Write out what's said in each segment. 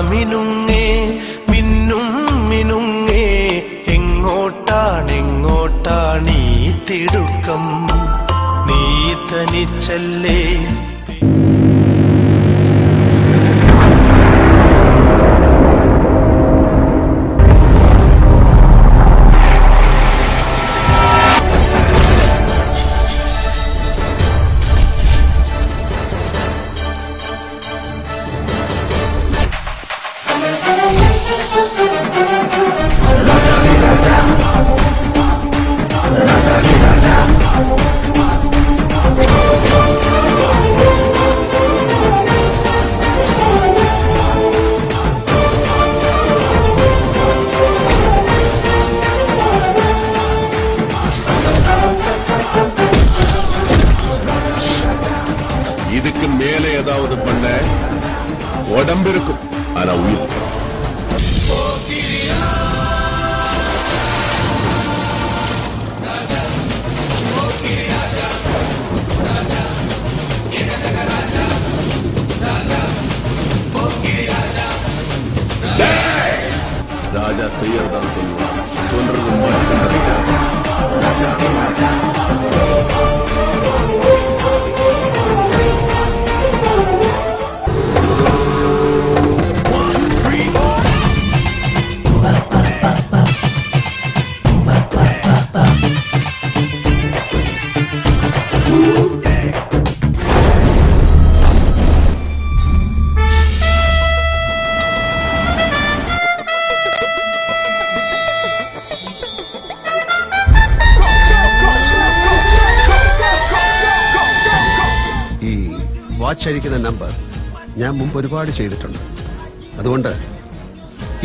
മിനുങ്ങേ മിന്നും മിനുങ്ങേ. എങ്ങോട്ടാണെങ്ങോട്ടാണീ തിടുക്കം? നീ തനിച്ചല്ലേ വാച്ച് അഴിക്കുന്ന നമ്പർ ഞാൻ മുമ്പ് ഒരുപാട് ചെയ്തിട്ടുണ്ട്. അതുകൊണ്ട്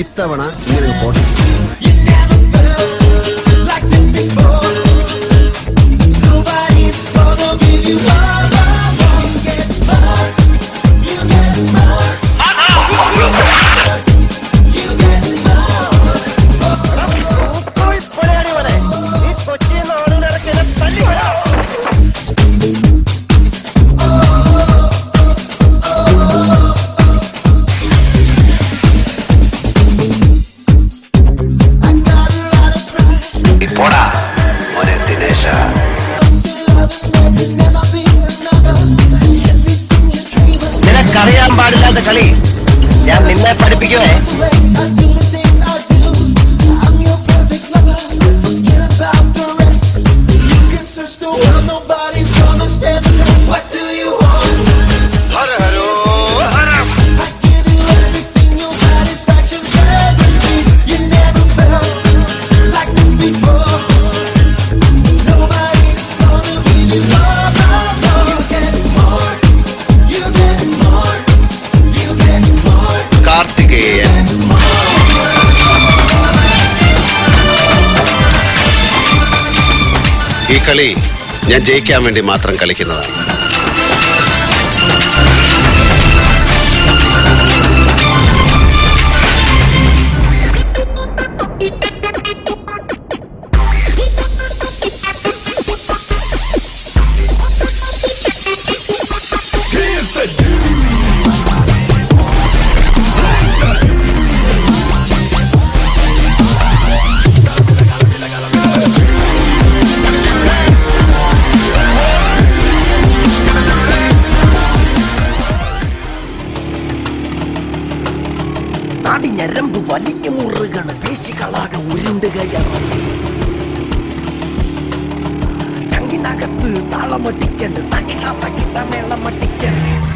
ഇത്തവണ ഇങ്ങനെ പോട്ടെ. പോടാ party pick your head. കളി ഞാൻ ജയിക്കാൻ വേണ്ടി മാത്രം കളിക്കുന്നതാണ്. നാടി ഞരമ്പ് വലിഞ്ഞു മുറുകണ് പേശികളാകെ ഉരുണ്ടുകയാണ് ചങ്കിനകത്ത് താളമട്ടിക്കണ്ട് തകിട തകിട മേളമട്ടിക്കണ്ട്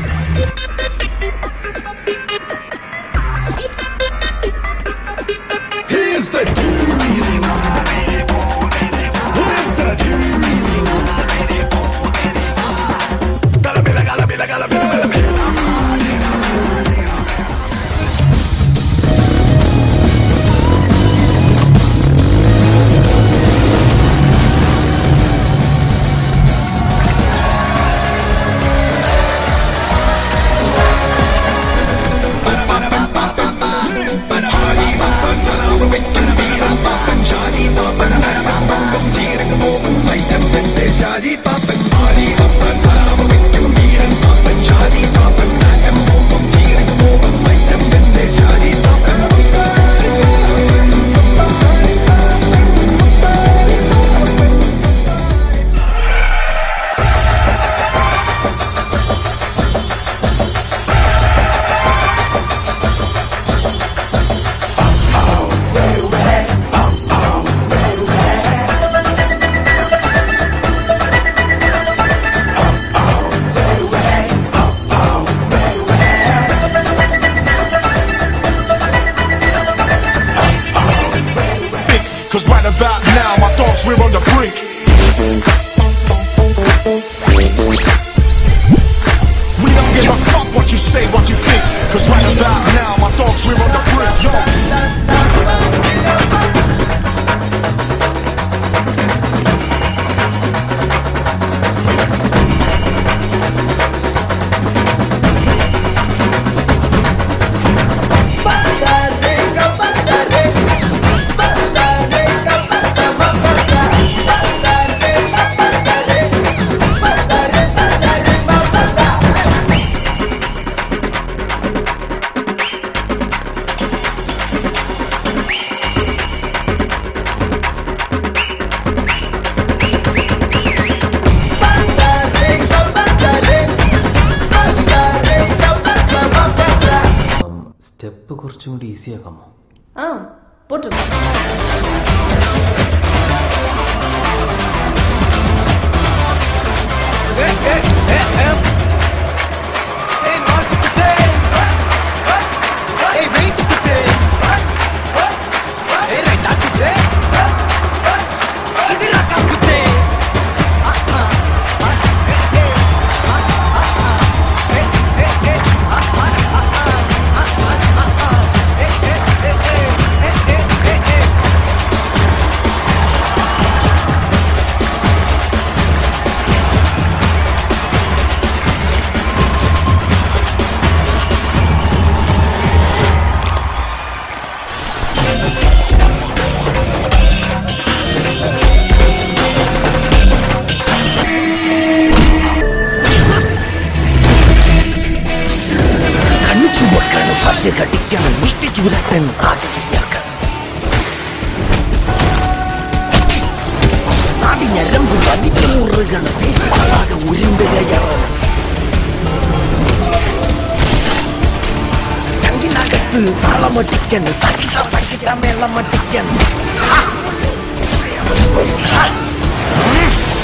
about now, my thoughts we're on the brink. We don't give a fuck what you say, what you think. Cause right about now, my thoughts we're on the brink. Yo. அபிஷேகமும் ஆ போட்டிருக்கேன் മുറുകണം പേശികളാകെ ഉരുണ്ടുകയാണ് ചങ്കിനകത്ത് മേളമട്ടിക്കണം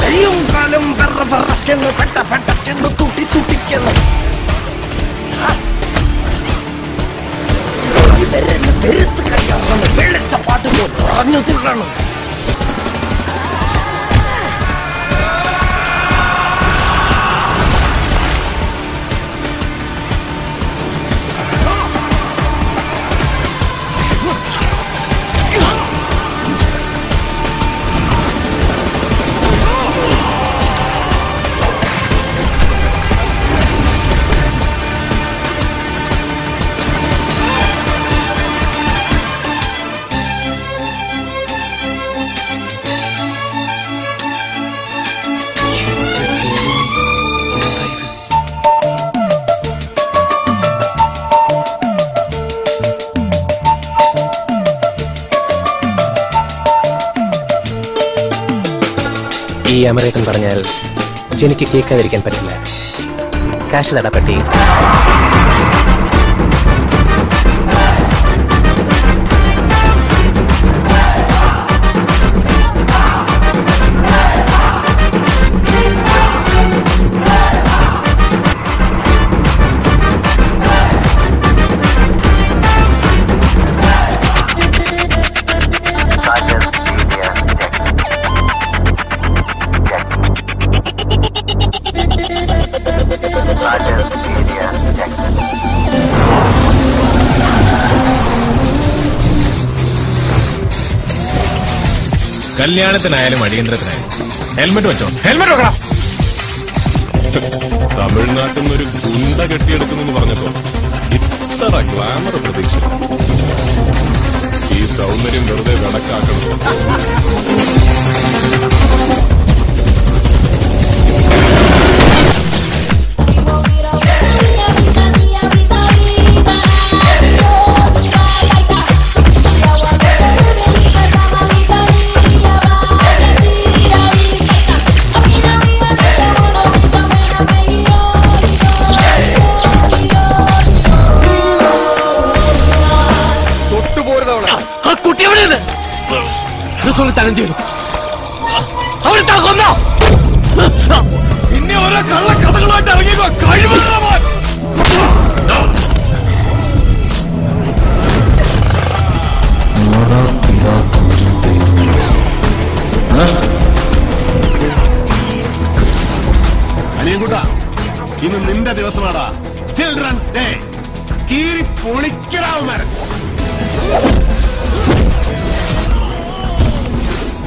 കയ്യും കാലം വെറ വെറയ്ക്കണം പെട്ട പെട്ടയ്ക്കണം തുട്ടി തുട്ടിക്കണം ഇവരെന്നെ പെരുത്ത് കഴിയാറാണ് വെള്ളച്ച പാട്ട് പോലെ പറഞ്ഞു തീരണം ഈ അമേരിക്കൻ പറഞ്ഞാൽ ജനിക്ക് കേൾക്കാതിരിക്കാൻ പറ്റില്ല. കാശ് തടപ്പട്ടി. കല്യാണത്തിനായാലും അടിയന്തരത്തിനായാലും. ഹെൽമെറ്റ് വെച്ചോ? ഹെൽമെറ്റ് വെക്കണം തമിഴ്നാട്ടിൽ നിന്നൊരു ഗുണ്ട കെട്ടിയെടുക്കുന്നെന്ന് പറഞ്ഞപ്പോ ഇത്ര ഗ്ലാമർ പ്രതീക്ഷ. ഈ സൗന്ദര്യം വെറുതെ വിളക്കാക്കണം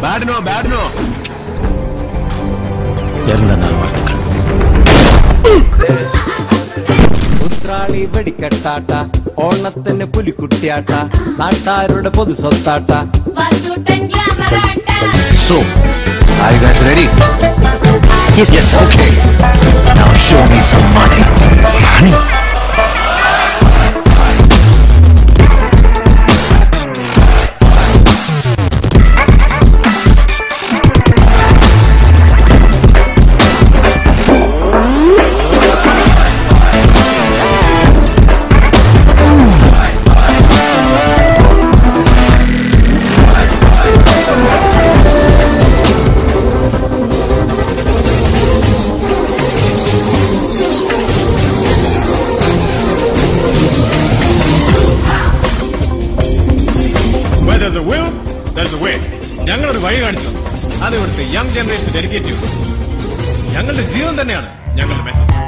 ബാഡിനോ ബാഡിനോ ഉത്രാളി വെടിക്കെട്ടാട്ട ഓണത്തിന് പുലിക്കുട്ടിയാട്ട നാട്ടാരുടെ പൊതു സ്വത്താട്ട So, are you guys ready? Yes, yes, okay. Now show me some money. Money? Young generation dedicate ചെയ്തു ഞങ്ങളുടെ ജീവൻ തന്നെയാണ് ഞങ്ങളുടെ മെസ്സേജ്